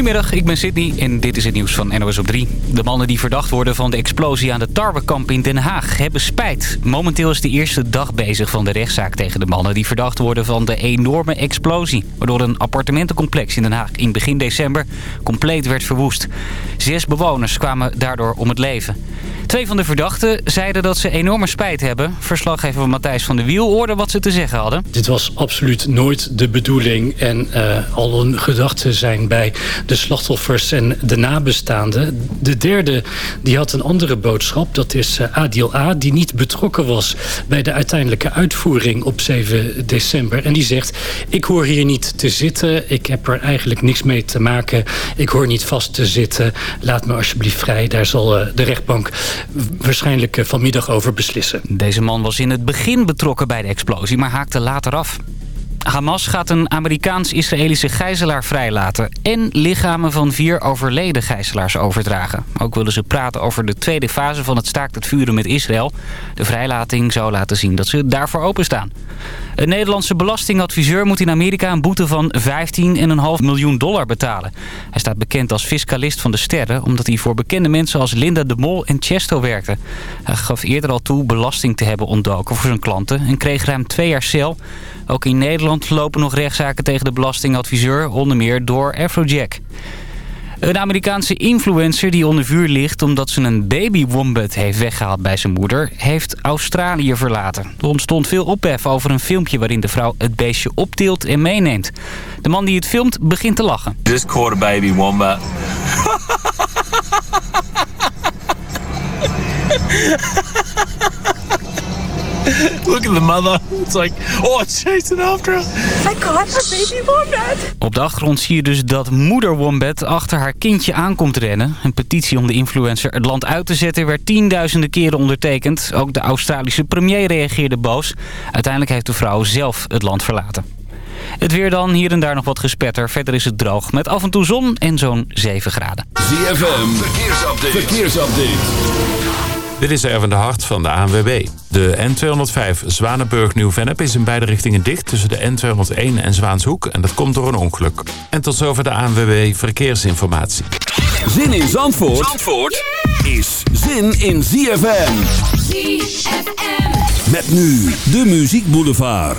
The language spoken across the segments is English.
Goedemiddag, ik ben Sydney en dit is het nieuws van NOS op 3. De mannen die verdacht worden van de explosie aan de tarwekamp in Den Haag hebben spijt. Momenteel is de eerste dag bezig van de rechtszaak tegen de mannen die verdacht worden van de enorme explosie. Waardoor een appartementencomplex in Den Haag in begin december compleet werd verwoest. Zes bewoners kwamen daardoor om het leven. Twee van de verdachten zeiden dat ze enorme spijt hebben. Verslaggever Matthijs van der Wiel hoorde wat ze te zeggen hadden. Dit was absoluut nooit de bedoeling. En uh, al een gedachte zijn bij de slachtoffers en de nabestaanden. De derde die had een andere boodschap. Dat is uh, Adil A. Die niet betrokken was bij de uiteindelijke uitvoering op 7 december. En die zegt, ik hoor hier niet te zitten. Ik heb er eigenlijk niks mee te maken. Ik hoor niet vast te zitten. Laat me alsjeblieft vrij. Daar zal uh, de rechtbank waarschijnlijk eh, vanmiddag over beslissen. Deze man was in het begin betrokken bij de explosie, maar haakte later af. Hamas gaat een Amerikaans-Israëlische gijzelaar vrijlaten... en lichamen van vier overleden gijzelaars overdragen. Ook willen ze praten over de tweede fase van het staakt het vuren met Israël. De vrijlating zou laten zien dat ze daarvoor openstaan. Een Nederlandse belastingadviseur moet in Amerika een boete van 15,5 miljoen dollar betalen. Hij staat bekend als fiscalist van de sterren... omdat hij voor bekende mensen als Linda de Mol en Chesto werkte. Hij gaf eerder al toe belasting te hebben ontdoken voor zijn klanten... en kreeg ruim twee jaar cel... Ook in Nederland lopen nog rechtszaken tegen de belastingadviseur, onder meer door Afrojack. Een Amerikaanse influencer die onder vuur ligt omdat ze een babywombat heeft weggehaald bij zijn moeder, heeft Australië verlaten. Er ontstond veel ophef over een filmpje waarin de vrouw het beestje optilt en meeneemt. De man die het filmt begint te lachen. Just caught a baby wombat. Look at the mother. It's like, oh, it's chasing after. I got a baby wombat. Op de achtergrond zie je dus dat moeder Wombat achter haar kindje aankomt rennen. Een petitie om de influencer het land uit te zetten werd tienduizenden keren ondertekend. Ook de Australische premier reageerde boos. Uiteindelijk heeft de vrouw zelf het land verlaten. Het weer dan, hier en daar nog wat gespetter. Verder is het droog met af en toe zon en zo'n 7 graden. ZFM, verkeersupdate. verkeersupdate. Dit is Erwin de Hart van de ANWB. De N205 Zwanenburg-Nieuw-Vennep is in beide richtingen dicht... tussen de N201 en Zwaanshoek. En dat komt door een ongeluk. En tot zover de ANWB Verkeersinformatie. Zin in Zandvoort, Zandvoort is zin in ZFM. ZFM. Met nu de Muziek Boulevard.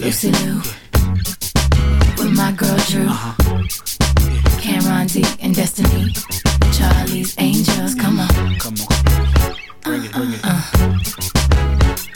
Lucy Liu with my girl Drew, uh-huh. Cameron D and Destiny, Charlie's Angels. Come on. Come on. Bring it, bring it. Uh-uh.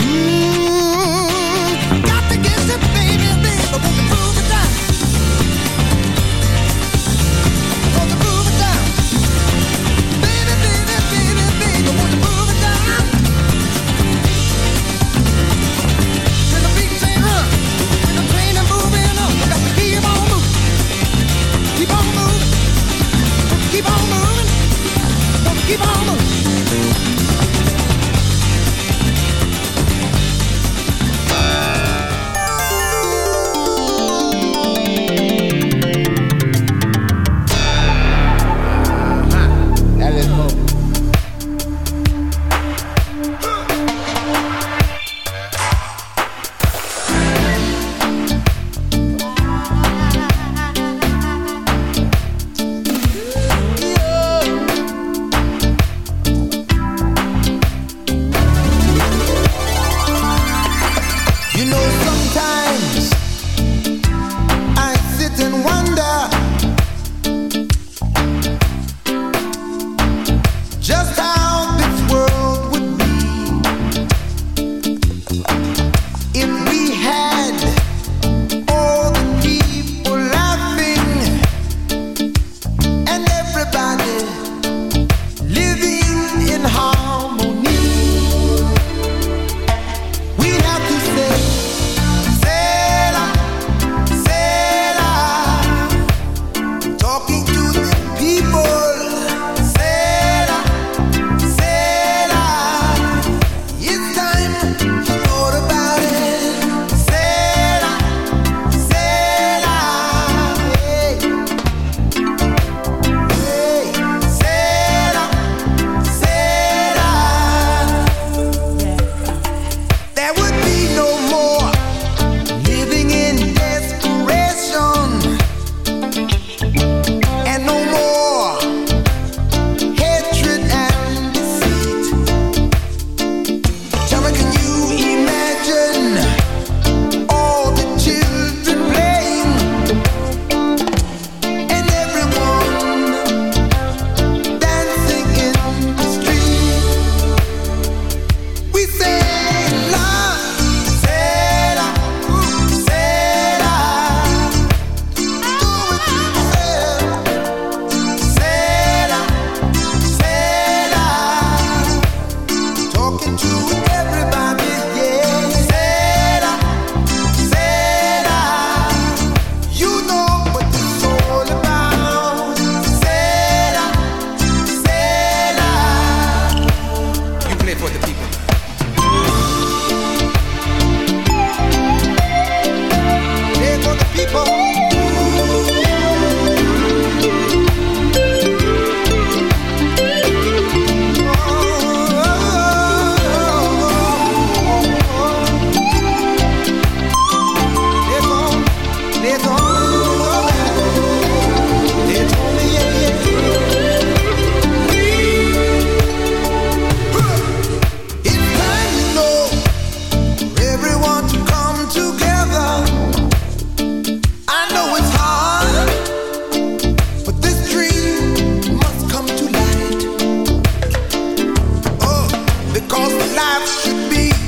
Yeah. because life should be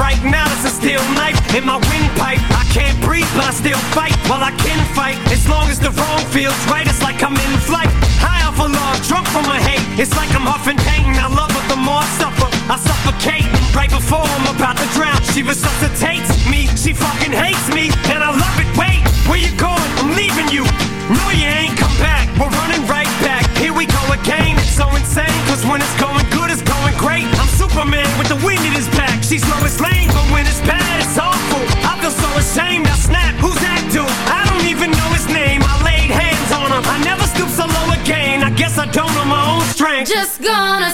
right now it's a steel knife in my windpipe. I can't breathe, but I still fight. While I can fight, as long as the wrong feels right, it's like I'm in flight. High off a log, drunk from my hate. It's like I'm huffing pain. I love her the more I suffer. I suffocate right before I'm about to drown. She resuscitates me. She fucking hates me, and I love it. Wait, where you going? I'm leaving you. No, you ain't come back. We're running right back. Here we go again. It's so insane, cause when it's going good, it's going great. I'm Superman She's Lois Lane, but when it's bad, it's awful. I feel so ashamed. I snap. Who's that dude? I don't even know his name. I laid hands on him. I never stoop so low again. I guess I don't know my own strength. Just gonna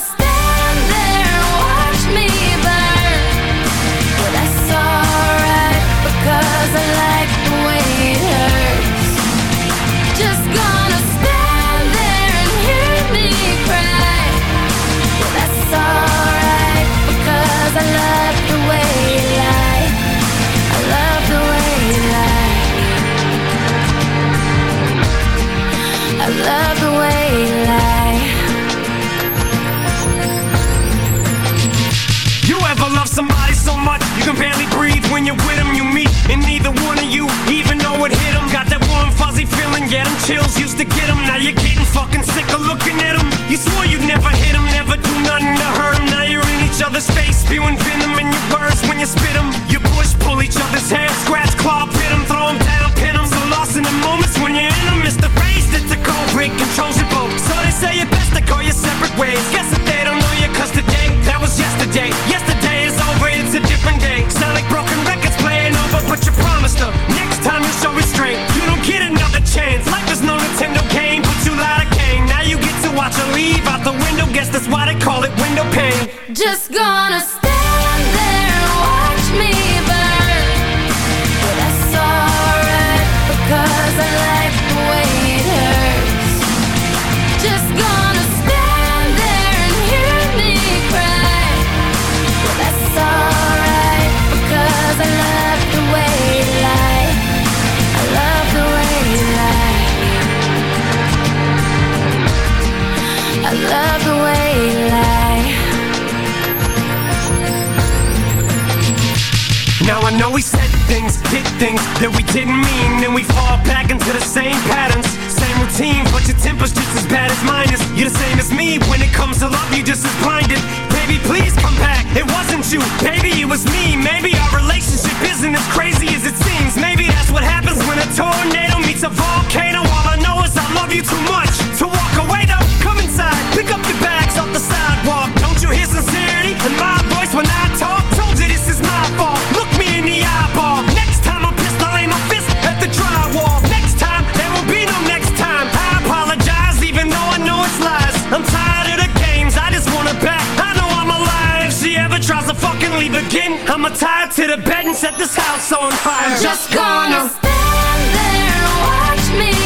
me when it comes to love. You just as blinded. Baby, please come back. It wasn't you, baby, it was me. Maybe our relationship isn't as crazy as it seems. Maybe that's what happens when a tornado meets a volcano. All I know is I love you too much to walk away. Though, come inside, pick up your bags off the sidewalk. Don't you hear sincerity in my voice when I talk? Fucking I'ma tie her to the bed and set this house on fire. I'm Just gonna. stand there and watch me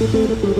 Música